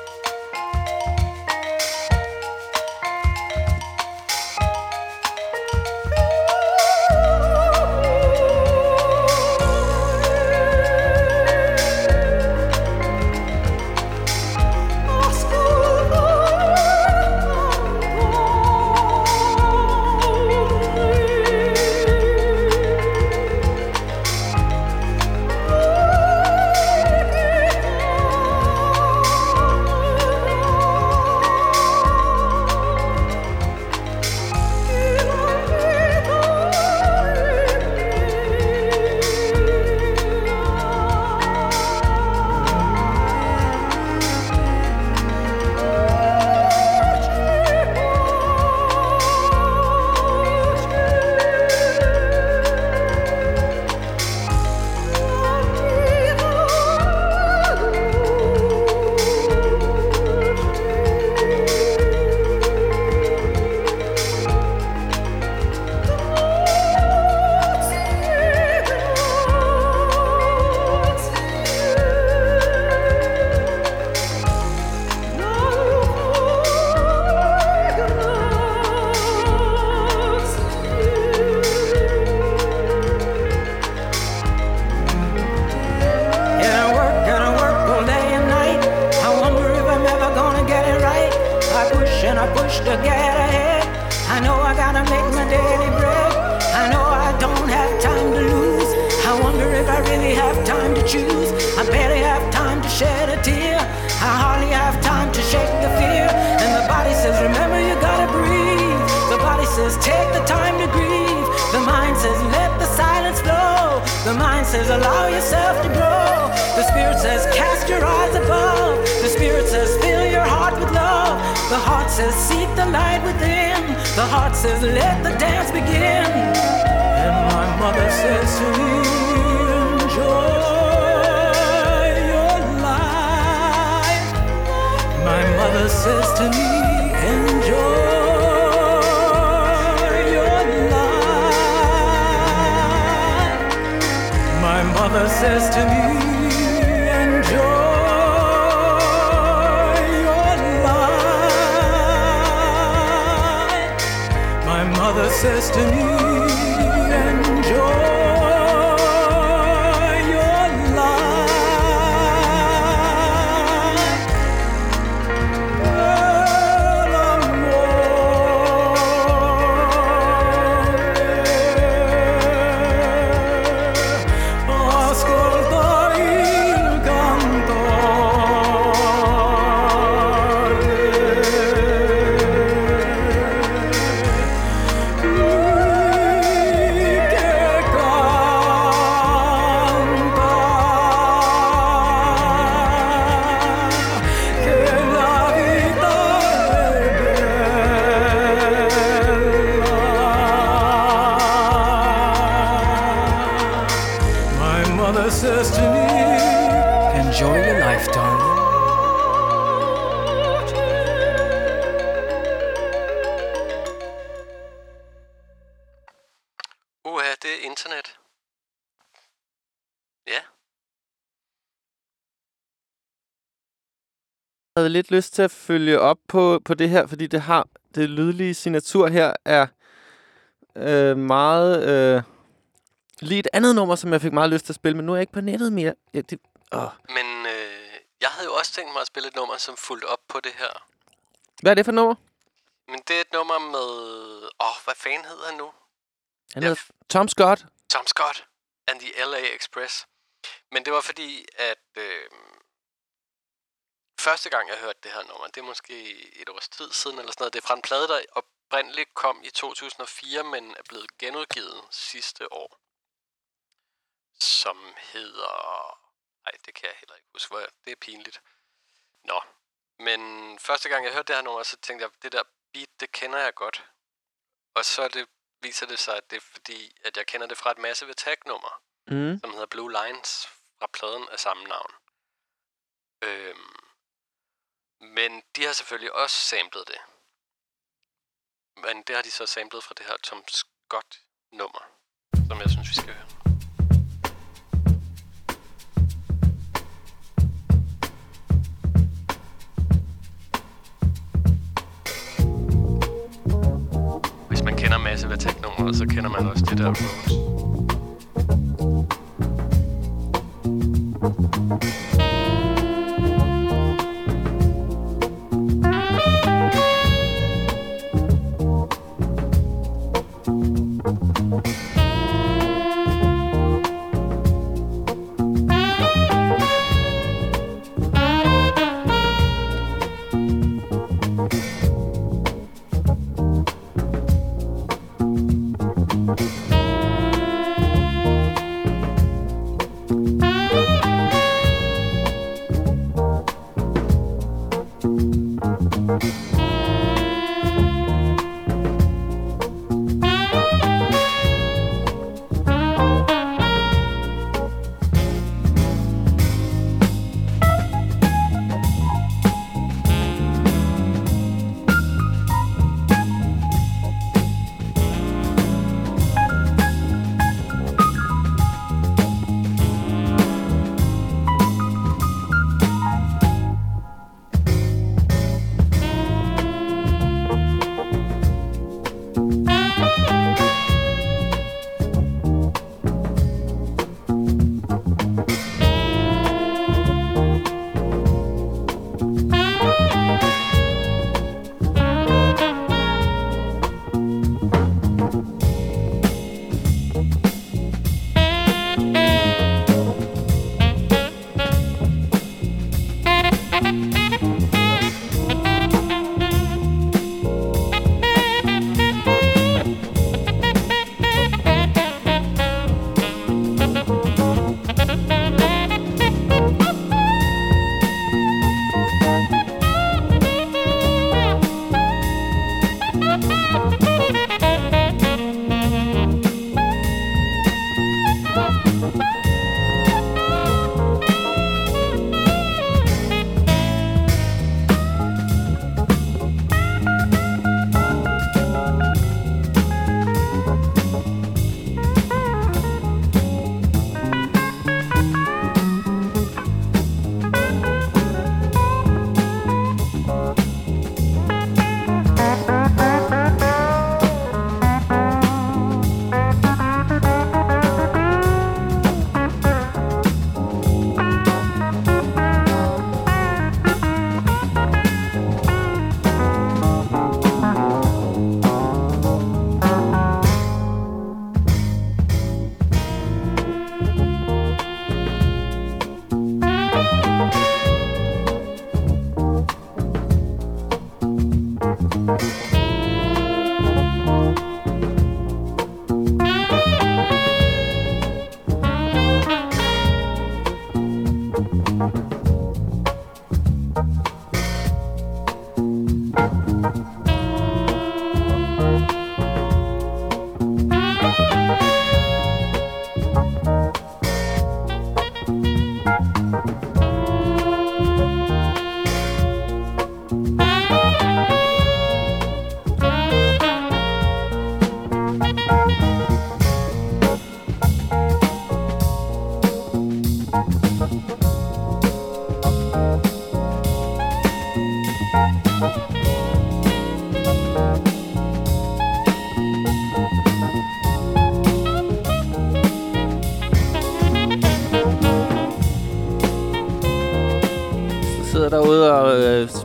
Havde lidt lyst til at følge op på, på det her, fordi det har det lydlige signatur her er øh, meget øh, lige et andet nummer, som jeg fik meget lyst til at spille, men nu er jeg ikke på nettet mere. Ja, det, åh.
Men øh, jeg havde jo også tænkt mig at spille et nummer, som fulgte op på det her.
Hvad er det for et nummer?
Men det er et nummer med... Åh, oh, hvad fanden hedder han nu?
Han hedder Tom Scott.
Tom Scott and the LA Express. Men det var fordi, at øh, første gang, jeg hørte det her nummer, det er måske et års tid siden eller sådan noget. Det er fra en plade, der oprindeligt kom i 2004, men er blevet genudgivet sidste år. Som hedder... Nej, det kan jeg heller ikke huske. Det er pinligt. Nå. Men første gang, jeg hørte det her nummer, så tænkte jeg, det der beat, det kender jeg godt. Og så det, viser det sig, at det er fordi, at jeg kender det fra et Massive Attack-nummer,
Mm.
som hedder Blue Lines fra pladen af samme navn. Øhm, men de har selvfølgelig også samlet det. Men det har de så samlet fra det her Tom Scott-nummer, som jeg synes, vi skal høre. Hvis man kender masse af teknummeret, så kender man også det der Rose.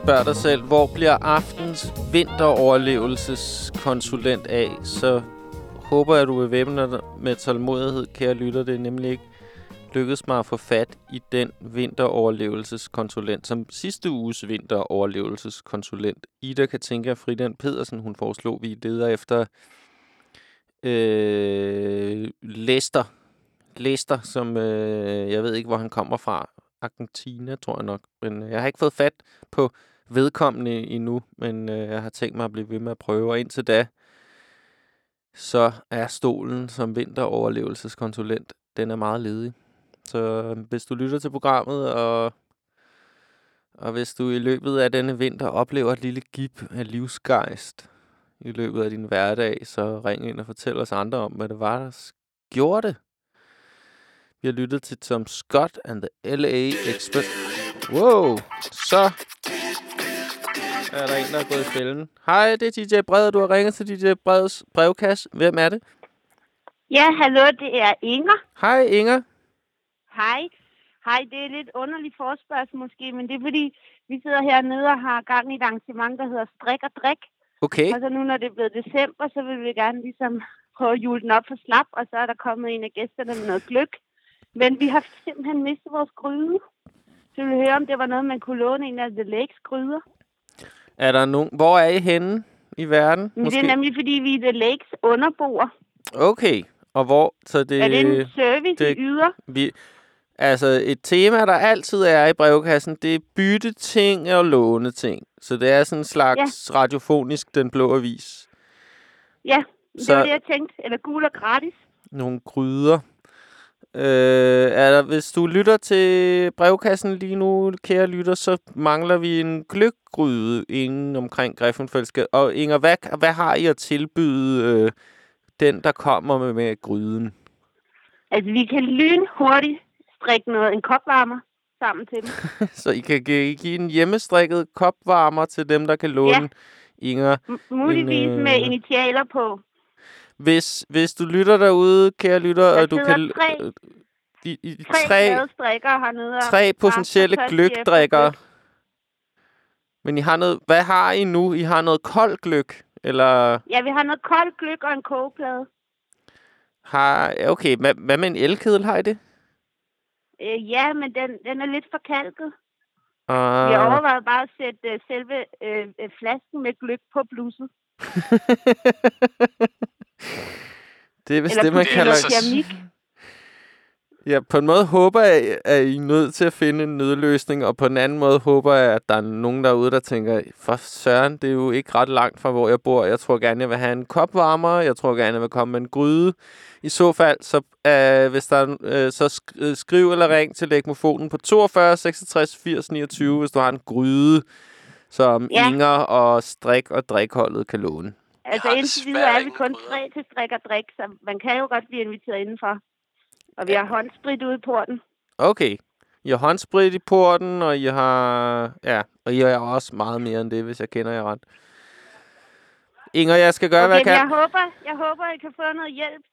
Spørger dig selv, hvor bliver aftens vinteroverlevelseskonsulent af, så håber jeg, du vil væbne dig med tålmodighed, kære lytter. Det er nemlig ikke lykkedes mig at få fat i den vinteroverlevelseskonsulent, som sidste uges vinteroverlevelseskonsulent, Ida Katinka Friden Pedersen, hun foreslog, vi leder efter øh, Lester. Lester, som øh, jeg ved ikke, hvor han kommer fra. Argentina, tror jeg nok. Men øh, jeg har ikke fået fat på vedkommende endnu, men øh, jeg har tænkt mig at blive ved med at prøve. Og indtil da, så er stolen som vinteroverlevelseskonsulent, den er meget ledig. Så øhm, hvis du lytter til programmet, og, og hvis du i løbet af denne vinter oplever et lille gip af livsgejst i løbet af din hverdag, så ring ind og fortæl os andre om, hvad det var, der gjorde det. Vi har lyttet til Tom Scott and the L.A. Express. Wow, så er der en, der er gået i fælden. Hej, det er DJ Bred, du har ringet til DJ Breds brevkasse. Hvem er det?
Ja, hallo, det er Inger.
Hej, Inger.
Hej. Hej, det er lidt underligt forspørgsel måske, men det er fordi, vi sidder hernede og har gang i et arrangement, der hedder Strik og Drik.
Okay.
Og så nu, når det er blevet december, så vil vi gerne ligesom prøve at jule den op for slap, og så er der kommet en af gæsterne med noget gløk. Men vi har simpelthen mistet vores gryde. Så vi vil høre, om det var noget, man kunne låne en af The Lakes gryder.
Er der nogen... Hvor er I henne i verden?
Men det er nemlig, fordi vi er The Lakes underboer.
Okay. Og hvor... Så det,
Er det en service,
det,
I yder?
Vi, altså, et tema, der altid er i brevkassen, det er bytte ting og låne ting. Så det er sådan en slags ja. radiofonisk Den Blå Avis.
Ja, det
Så-
var det, jeg tænkte. Eller gul og gratis.
Nogle gryder. Øh, er der, hvis du lytter til brevkassen lige nu, kære lytter, så mangler vi en gløggryde inde omkring Griffenfeldske. Og Inger, hvad, hvad har I at tilbyde øh, den, der kommer med, med gryden?
Altså, vi kan lynhurtigt strikke noget, en kopvarmer sammen til dem.
så I kan give, give en hjemmestrikket kopvarmer til dem, der kan låne
Ja.
Inger.
M- muligvis
en, øh,
med initialer på.
Hvis, hvis du lytter derude, kære lytter, og du kan...
tre-
øh, I, i,
Tre,
tre,
glade strikkere hernede.
tre potentielle gløgdrikkere.
gløgg.
Men I har noget... Hvad har I nu? I har noget kold gløg? Eller
Ja, vi har noget koldt gløk og en kogeplade.
har... Okay, hvad, hvad med en elkedel? Har I det?
Øh, ja, men den, den er lidt forkalket.
Uh,
Vi har overvejet bare at sætte øh, selve øh, øh, flasken med gløk på blusset.
det er vist
Eller
det, man kalder...
keramik.
Ja, på en måde håber jeg, at I er nødt til at finde en nødløsning, og på den anden måde håber jeg, at der er nogen derude, der tænker, for søren, det er jo ikke ret langt fra, hvor jeg bor. Jeg tror gerne, jeg vil have en kopvarmer. Jeg tror gerne, jeg vil komme med en gryde. I så fald, så, øh, hvis der, er- øh, så sk- øh, skriv eller ring til lægmofonen på 42 66 80 29, hvis du har en gryde, som
Ja.
Inger og Strik og Drikholdet kan låne.
Altså indtil videre er vi kun tre til strik og drik, så man kan jo godt blive inviteret indenfor. Og vi har håndsprit ude i porten.
Okay. I har håndsprit i porten, og I har... Ja, og I har også meget mere end det, hvis jeg kender jer ret. Inger, jeg skal gøre,
okay,
hvad jeg kan.
jeg håber, jeg håber, I kan få noget hjælp.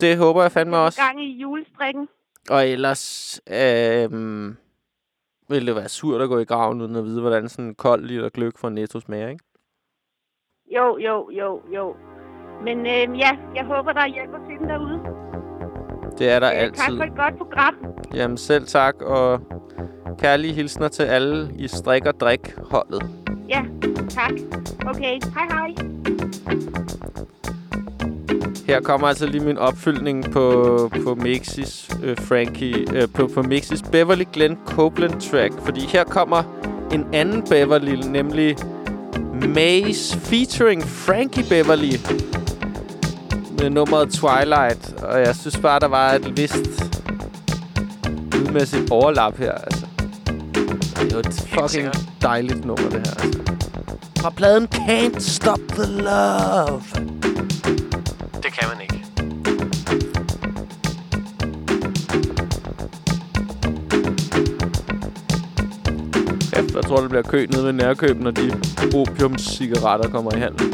Det håber jeg fandme også.
Gang i julestrikken.
Og ellers øh, vil det være surt at gå i graven, uden at vide, hvordan sådan en kold liter gløk fra Netto smager, ikke?
Jo, jo, jo, jo. Men øh, ja, jeg håber, der er hjælp at finde derude.
Det er der
Øh, Tak
altid.
for et godt program.
Jamen selv tak, og kærlige hilsner til alle i Strik og Drik-holdet.
Ja, tak. Okay, hej hej.
Her kommer altså lige min opfyldning på, på Mixis øh, Frankie, øh, på, på Mixis Beverly Glen Copeland track. Fordi her kommer en anden Beverly, nemlig Maze featuring Frankie Beverly med nummeret Twilight. Og jeg synes bare, der var et vist lydmæssigt overlap her. Altså. Det er et fucking dejligt nummer, det her. Altså. Fra pladen Can't Stop the Love.
Det kan man ikke.
Jeg tror, det bliver kø nede ved nærkøben, når de opiumscigaretter kommer i handel.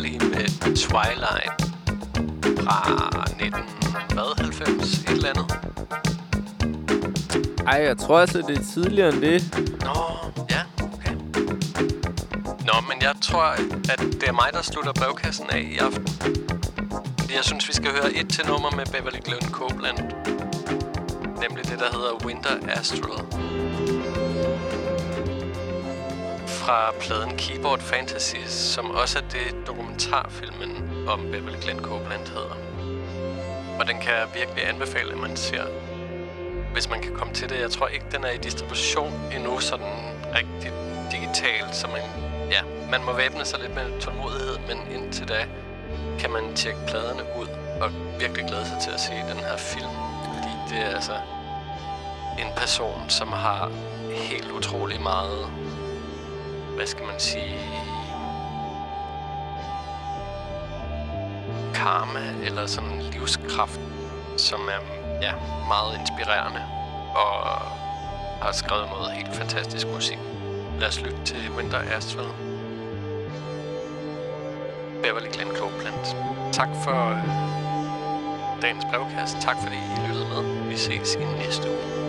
Lige med Twilight fra 19... Hvad? 90? Et eller andet.
Ej, jeg tror altså, det er tidligere end det.
Nå, ja, okay. Nå, men jeg tror, at det er mig, der slutter brevkassen af i aften. Fordi jeg synes, vi skal høre et til nummer med Beverly Glenn Copeland. Nemlig det, der hedder Winter Astral. Fra pladen Keyboard Fantasies, som også er det dokumentarfilmen om Beverly Glenn Copeland hedder. Og den kan jeg virkelig anbefale, at man ser hvis man kan komme til det. Jeg tror ikke, den er i distribution endnu sådan rigtig digitalt, så man, ja, man må væbne sig lidt med tålmodighed, men indtil da kan man tjekke pladerne ud og virkelig glæde sig til at se den her film. Fordi det er altså en person, som har helt utrolig meget, hvad skal man sige, karma eller sådan livskraft, som er ja, meget inspirerende og har skrevet noget helt fantastisk musik. Lad os lytte til Winter Asphalt. Beverly Glenn Copeland. Tak for øh, dagens brevkast. Tak fordi I lyttede med. Vi ses i næste uge.